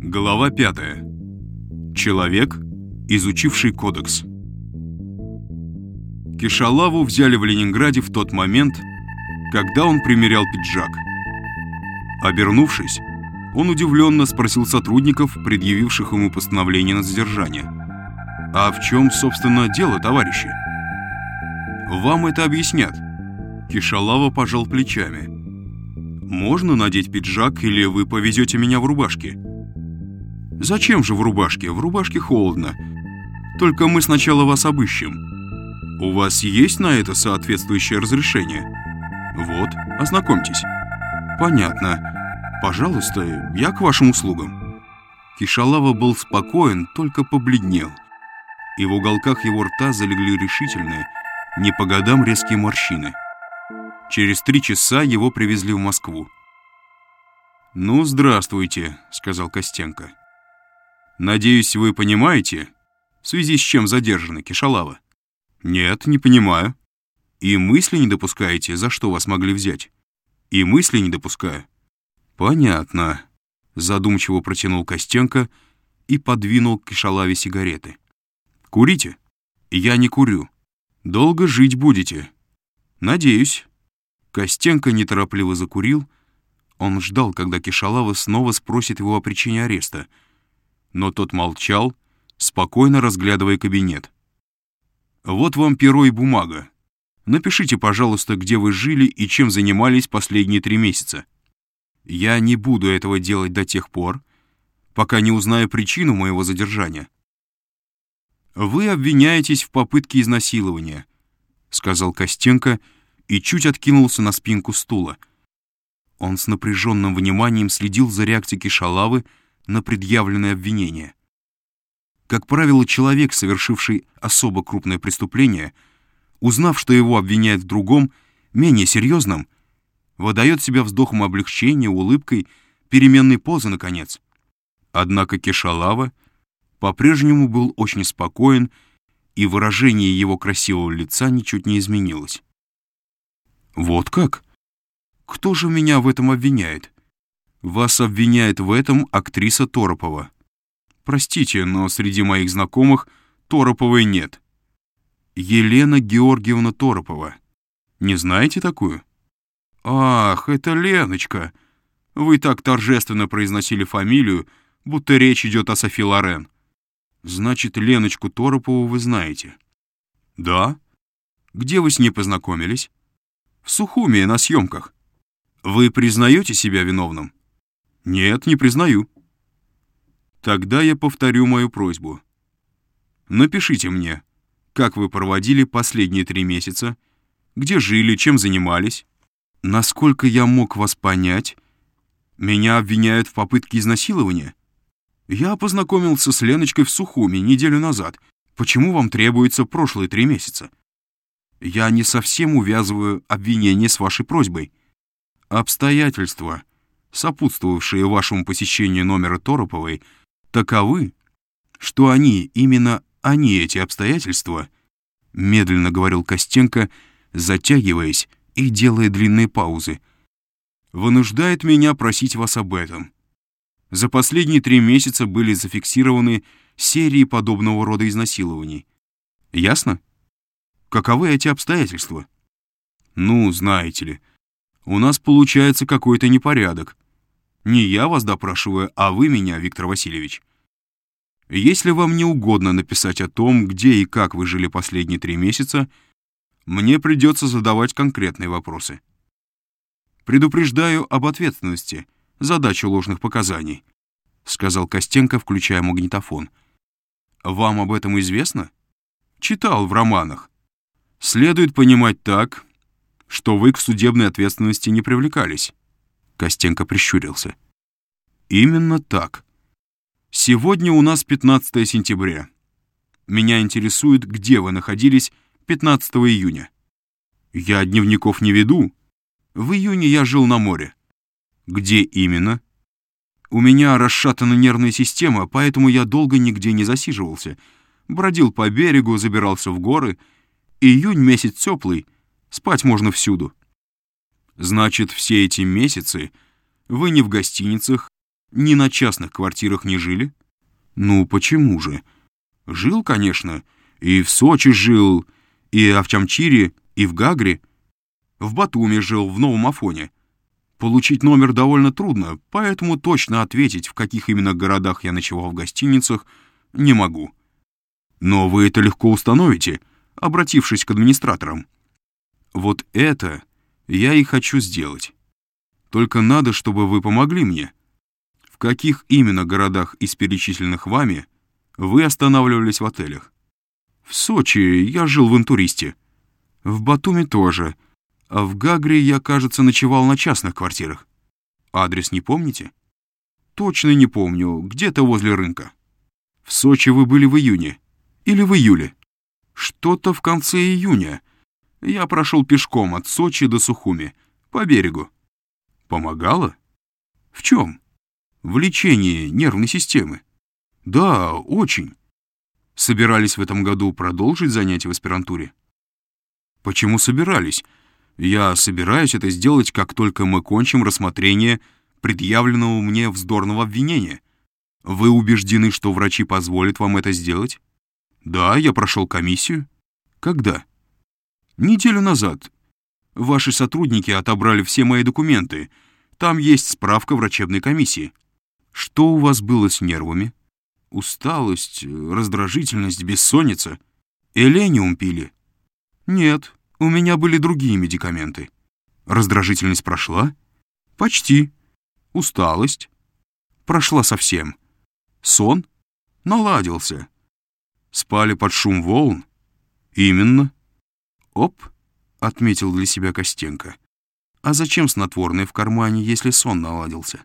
Глава 5. Человек, изучивший кодекс. Кишалаву взяли в Ленинграде в тот момент, когда он примерял пиджак. Обернувшись, он удивленно спросил сотрудников, предъявивших ему постановление на задержание. «А в чем, собственно, дело, товарищи?» «Вам это объяснят». Кишалава пожал плечами. «Можно надеть пиджак, или вы повезете меня в рубашке?» «Зачем же в рубашке? В рубашке холодно. Только мы сначала вас обыщем. У вас есть на это соответствующее разрешение?» «Вот, ознакомьтесь». «Понятно. Пожалуйста, я к вашим услугам». Кишалава был спокоен, только побледнел. И в уголках его рта залегли решительные, не по годам резкие морщины. Через три часа его привезли в Москву. «Ну, здравствуйте», — сказал Костенко. «Надеюсь, вы понимаете, в связи с чем задержаны Кишалава?» «Нет, не понимаю». «И мысли не допускаете, за что вас могли взять?» «И мысли не допускаю». «Понятно», — задумчиво протянул Костенко и подвинул к Кишалаве сигареты. «Курите?» «Я не курю. Долго жить будете?» «Надеюсь». Костенко неторопливо закурил. Он ждал, когда Кишалава снова спросит его о причине ареста. Но тот молчал, спокойно разглядывая кабинет. «Вот вам перо и бумага. Напишите, пожалуйста, где вы жили и чем занимались последние три месяца. Я не буду этого делать до тех пор, пока не узнаю причину моего задержания». «Вы обвиняетесь в попытке изнасилования», — сказал Костенко, — и чуть откинулся на спинку стула. Он с напряженным вниманием следил за реакцией Кишалавы на предъявленное обвинение. Как правило, человек, совершивший особо крупное преступление, узнав, что его обвиняют в другом, менее серьезном, выдает себя вздохом облегчения, улыбкой, переменной позы, наконец. Однако Кишалава по-прежнему был очень спокоен, и выражение его красивого лица ничуть не изменилось. «Вот как? Кто же меня в этом обвиняет?» «Вас обвиняет в этом актриса Торопова». «Простите, но среди моих знакомых Тороповой нет». «Елена Георгиевна Торопова. Не знаете такую?» «Ах, это Леночка. Вы так торжественно произносили фамилию, будто речь идет о Софи Лорен. Значит, Леночку Торопову вы знаете?» «Да. Где вы с ней познакомились?» в Сухуме на съемках. Вы признаете себя виновным? Нет, не признаю. Тогда я повторю мою просьбу. Напишите мне, как вы проводили последние три месяца, где жили, чем занимались. Насколько я мог вас понять, меня обвиняют в попытке изнасилования. Я познакомился с Леночкой в Сухуме неделю назад. Почему вам требуется прошлые три месяца? Я не совсем увязываю обвинение с вашей просьбой. Обстоятельства, сопутствовавшие вашему посещению номера Тороповой, таковы, что они, именно они, эти обстоятельства, медленно говорил Костенко, затягиваясь и делая длинные паузы, вынуждает меня просить вас об этом. За последние три месяца были зафиксированы серии подобного рода изнасилований. Ясно? Каковы эти обстоятельства? Ну, знаете ли, у нас получается какой-то непорядок. Не я вас допрашиваю, а вы меня, Виктор Васильевич. Если вам не угодно написать о том, где и как вы жили последние три месяца, мне придется задавать конкретные вопросы. Предупреждаю об ответственности за дачу ложных показаний, сказал Костенко, включая магнитофон. Вам об этом известно? Читал в романах. Следует понимать так, что вы к судебной ответственности не привлекались. Костенко прищурился. Именно так. Сегодня у нас 15 сентября. Меня интересует, где вы находились 15 июня. Я дневников не веду. В июне я жил на море. Где именно? У меня расшатана нервная система, поэтому я долго нигде не засиживался. Бродил по берегу, забирался в горы — Июнь месяц теплый, спать можно всюду. Значит, все эти месяцы вы не в гостиницах, Ни на частных квартирах не жили? Ну, почему же? Жил, конечно. И в Сочи жил, и в Чамчире, и в Гагре. В Батуми жил, в Новом Афоне. Получить номер довольно трудно, поэтому точно ответить, в каких именно городах я ночевал в гостиницах, не могу. Но вы это легко установите, обратившись к администраторам. Вот это я и хочу сделать. Только надо, чтобы вы помогли мне. В каких именно городах из перечисленных вами вы останавливались в отелях? В Сочи я жил в интуристе. В Батуми тоже. А в Гагре я, кажется, ночевал на частных квартирах. Адрес не помните? Точно не помню. Где-то возле рынка. В Сочи вы были в июне. Или в июле. Что-то в конце июня. Я прошел пешком от Сочи до Сухуми, по берегу. Помогало? В чем? В лечении нервной системы. Да, очень. Собирались в этом году продолжить занятия в аспирантуре? Почему собирались? Я собираюсь это сделать, как только мы кончим рассмотрение предъявленного мне вздорного обвинения. Вы убеждены, что врачи позволят вам это сделать? Да, я прошел комиссию. Когда? Неделю назад. Ваши сотрудники отобрали все мои документы. Там есть справка врачебной комиссии. Что у вас было с нервами? Усталость, раздражительность, бессонница. Элениум пили? Нет, у меня были другие медикаменты. Раздражительность прошла? Почти. Усталость? Прошла совсем. Сон? Наладился. Спали под шум волн? Именно. «Оп», — отметил для себя Костенко. «А зачем снотворное в кармане, если сон наладился?»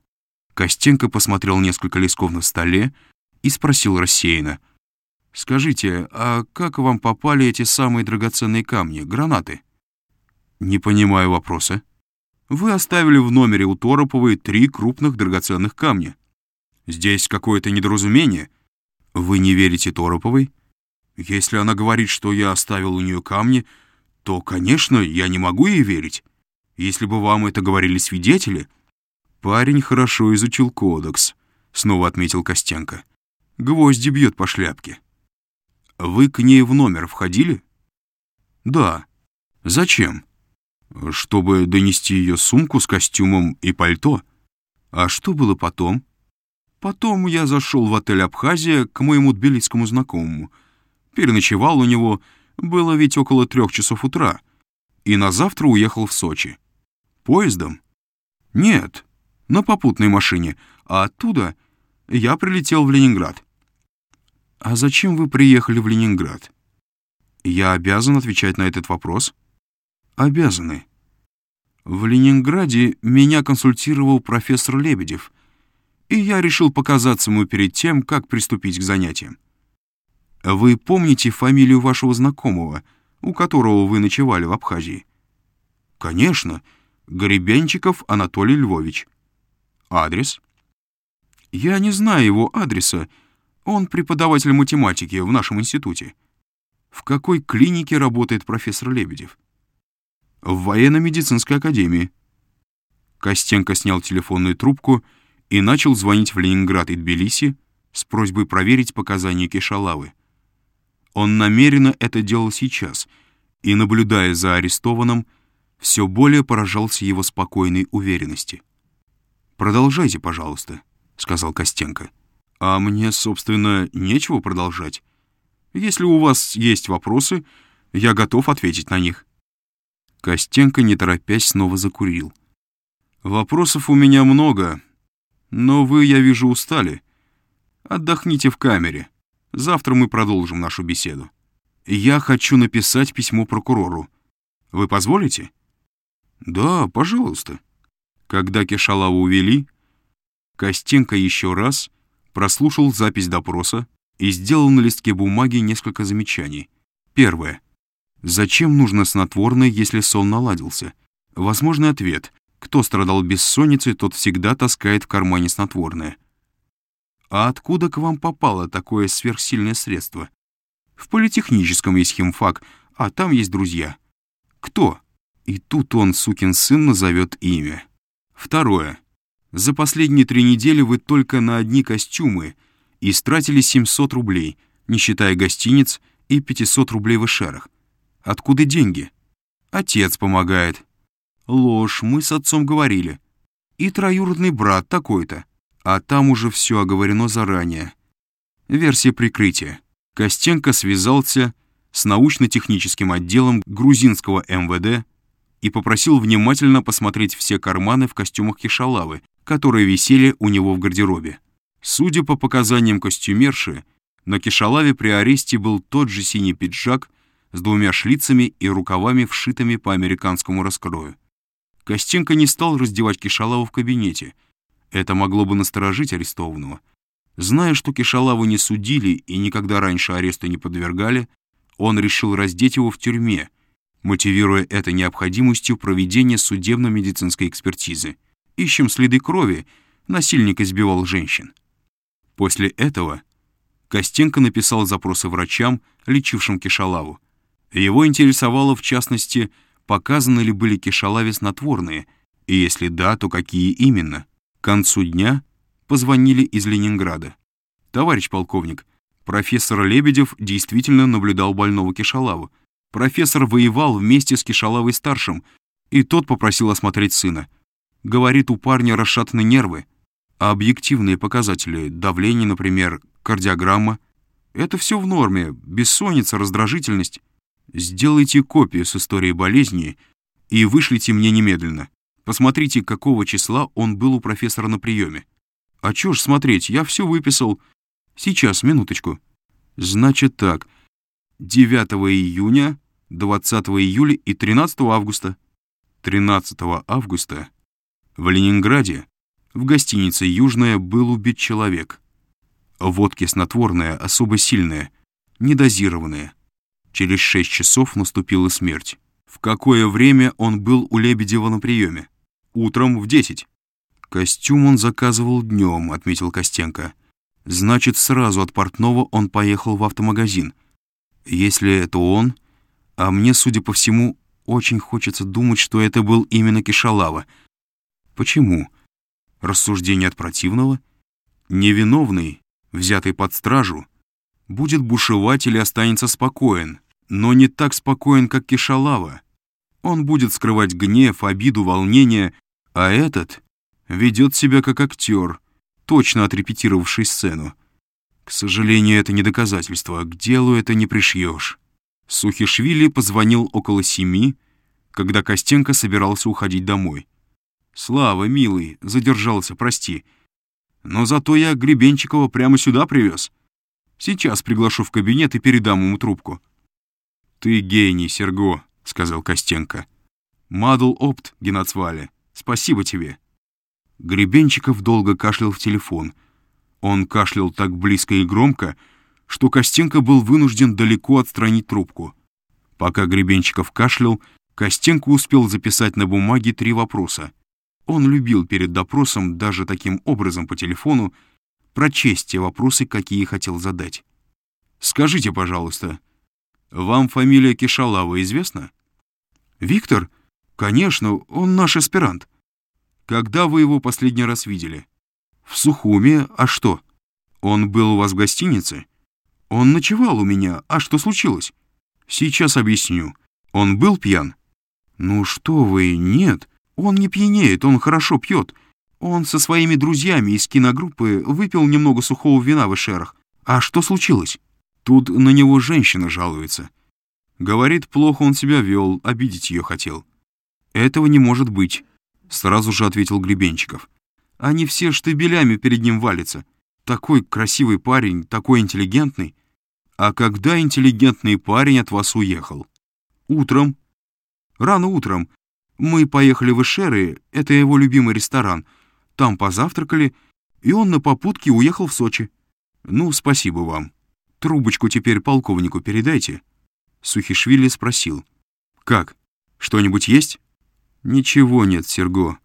Костенко посмотрел несколько листков на столе и спросил рассеянно. «Скажите, а как вам попали эти самые драгоценные камни, гранаты?» «Не понимаю вопроса». «Вы оставили в номере у Тороповой три крупных драгоценных камня. Здесь какое-то недоразумение. Вы не верите Тороповой?» «Если она говорит, что я оставил у нее камни, то, конечно, я не могу ей верить. Если бы вам это говорили свидетели... Парень хорошо изучил кодекс, снова отметил Костенко. Гвозди бьет по шляпке. Вы к ней в номер входили? Да. Зачем? Чтобы донести ее сумку с костюмом и пальто. А что было потом? Потом я зашел в отель «Абхазия» к моему тбилисскому знакомому. Переночевал у него было ведь около трех часов утра. И на завтра уехал в Сочи. Поездом? Нет, на попутной машине. А оттуда я прилетел в Ленинград. А зачем вы приехали в Ленинград? Я обязан отвечать на этот вопрос? Обязаны. В Ленинграде меня консультировал профессор Лебедев, и я решил показаться ему перед тем, как приступить к занятиям. Вы помните фамилию вашего знакомого, у которого вы ночевали в Абхазии? Конечно, Горебенчиков Анатолий Львович. Адрес? Я не знаю его адреса. Он преподаватель математики в нашем институте. В какой клинике работает профессор Лебедев? В военно-медицинской академии. Костенко снял телефонную трубку и начал звонить в Ленинград и Тбилиси с просьбой проверить показания Кишалавы. Он намеренно это делал сейчас, и, наблюдая за арестованным, все более поражался его спокойной уверенности. «Продолжайте, пожалуйста», — сказал Костенко. «А мне, собственно, нечего продолжать. Если у вас есть вопросы, я готов ответить на них». Костенко, не торопясь, снова закурил. «Вопросов у меня много, но вы, я вижу, устали. Отдохните в камере. Завтра мы продолжим нашу беседу. Я хочу написать письмо прокурору. Вы позволите? Да, пожалуйста. Когда Кешалаву увели, Костенко еще раз прослушал запись допроса и сделал на листке бумаги несколько замечаний. Первое. Зачем нужно снотворное, если сон наладился? Возможный ответ. Кто страдал бессонницей, тот всегда таскает в кармане снотворное. А откуда к вам попало такое сверхсильное средство? В политехническом есть химфак, а там есть друзья. Кто? И тут он, сукин сын, назовет имя. Второе. За последние три недели вы только на одни костюмы истратили 700 рублей, не считая гостиниц и 500 рублей в эшерах. Откуда деньги? Отец помогает. Ложь, мы с отцом говорили. И троюродный брат такой-то. А там уже все оговорено заранее. Версия прикрытия. Костенко связался с научно-техническим отделом грузинского МВД и попросил внимательно посмотреть все карманы в костюмах Кишалавы, которые висели у него в гардеробе. Судя по показаниям костюмерши, на Кишалаве при аресте был тот же синий пиджак с двумя шлицами и рукавами, вшитыми по американскому раскрою. Костенко не стал раздевать Кишалаву в кабинете. Это могло бы насторожить арестованного. Зная, что Кишалаву не судили и никогда раньше аресту не подвергали, он решил раздеть его в тюрьме, мотивируя это необходимостью проведения судебно-медицинской экспертизы. Ищем следы крови, насильник избивал женщин. После этого Костенко написал запросы врачам, лечившим Кишалаву. Его интересовало, в частности, показаны ли были Кишалаве снотворные, и если да, то какие именно. К концу дня позвонили из Ленинграда. «Товарищ полковник, профессор Лебедев действительно наблюдал больного Кишалаву. Профессор воевал вместе с Кишалавой-старшим, и тот попросил осмотреть сына. Говорит, у парня расшатаны нервы, а объективные показатели, давление, например, кардиограмма, это все в норме, бессонница, раздражительность. Сделайте копию с историей болезни и вышлите мне немедленно. Посмотрите, какого числа он был у профессора на приеме. А чё ж смотреть, я все выписал. Сейчас, минуточку. Значит так, 9 июня, 20 июля и 13 августа. 13 августа в Ленинграде в гостинице «Южная» был убит человек. Водки снотворная, особо сильная, недозированная. Через шесть часов наступила смерть. В какое время он был у Лебедева на приеме? Утром в десять. Костюм он заказывал днем, отметил Костенко. Значит, сразу от портного он поехал в автомагазин. Если это он, а мне, судя по всему, очень хочется думать, что это был именно Кишалава. Почему? Рассуждение от противного? Невиновный, взятый под стражу, будет бушевать или останется спокоен, но не так спокоен, как Кишалава. Он будет скрывать гнев, обиду, волнение, а этот ведет себя как актер, точно отрепетировавший сцену. К сожалению, это не доказательство, к делу это не пришьешь. Сухишвили позвонил около семи, когда Костенко собирался уходить домой. «Слава, милый, задержался, прости. Но зато я Гребенчикова прямо сюда привез. Сейчас приглашу в кабинет и передам ему трубку». «Ты гений, Серго», — сказал Костенко. «Мадл опт, Геннацвале. Спасибо тебе». Гребенчиков долго кашлял в телефон. Он кашлял так близко и громко, что Костенко был вынужден далеко отстранить трубку. Пока Гребенчиков кашлял, Костенко успел записать на бумаге три вопроса. Он любил перед допросом, даже таким образом по телефону, прочесть те вопросы, какие хотел задать. «Скажите, пожалуйста, вам фамилия Кишалава известна?» «Виктор? Конечно, он наш аспирант». «Когда вы его последний раз видели?» «В Сухуме. А что? Он был у вас в гостинице?» «Он ночевал у меня. А что случилось?» «Сейчас объясню. Он был пьян?» «Ну что вы, нет. Он не пьянеет, он хорошо пьет. Он со своими друзьями из киногруппы выпил немного сухого вина в эшерах. А что случилось?» Тут на него женщина жалуется. Говорит, плохо он себя вел, обидеть ее хотел. «Этого не может быть», — сразу же ответил Гребенчиков. «Они все штабелями перед ним валятся. Такой красивый парень, такой интеллигентный. А когда интеллигентный парень от вас уехал? Утром. Рано утром. Мы поехали в Эшеры, это его любимый ресторан. Там позавтракали, и он на попутке уехал в Сочи. Ну, спасибо вам. Трубочку теперь полковнику передайте. Сухишвили спросил. Как? Что-нибудь есть? Ничего нет, Серго.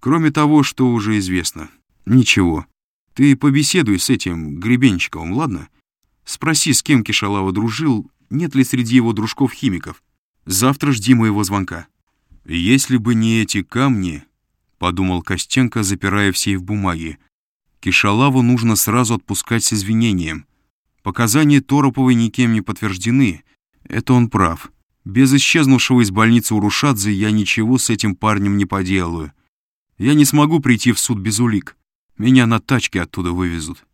Кроме того, что уже известно. Ничего. Ты побеседуй с этим Гребенчиковым, ладно? Спроси, с кем Кишалава дружил, нет ли среди его дружков химиков. Завтра жди моего звонка. Если бы не эти камни, подумал Костенко, запирая в сейф бумаги. Кишалаву нужно сразу отпускать с извинением. Показания Тороповой никем не подтверждены. Это он прав. Без исчезнувшего из больницы Урушадзе я ничего с этим парнем не поделаю. Я не смогу прийти в суд без улик. Меня на тачке оттуда вывезут.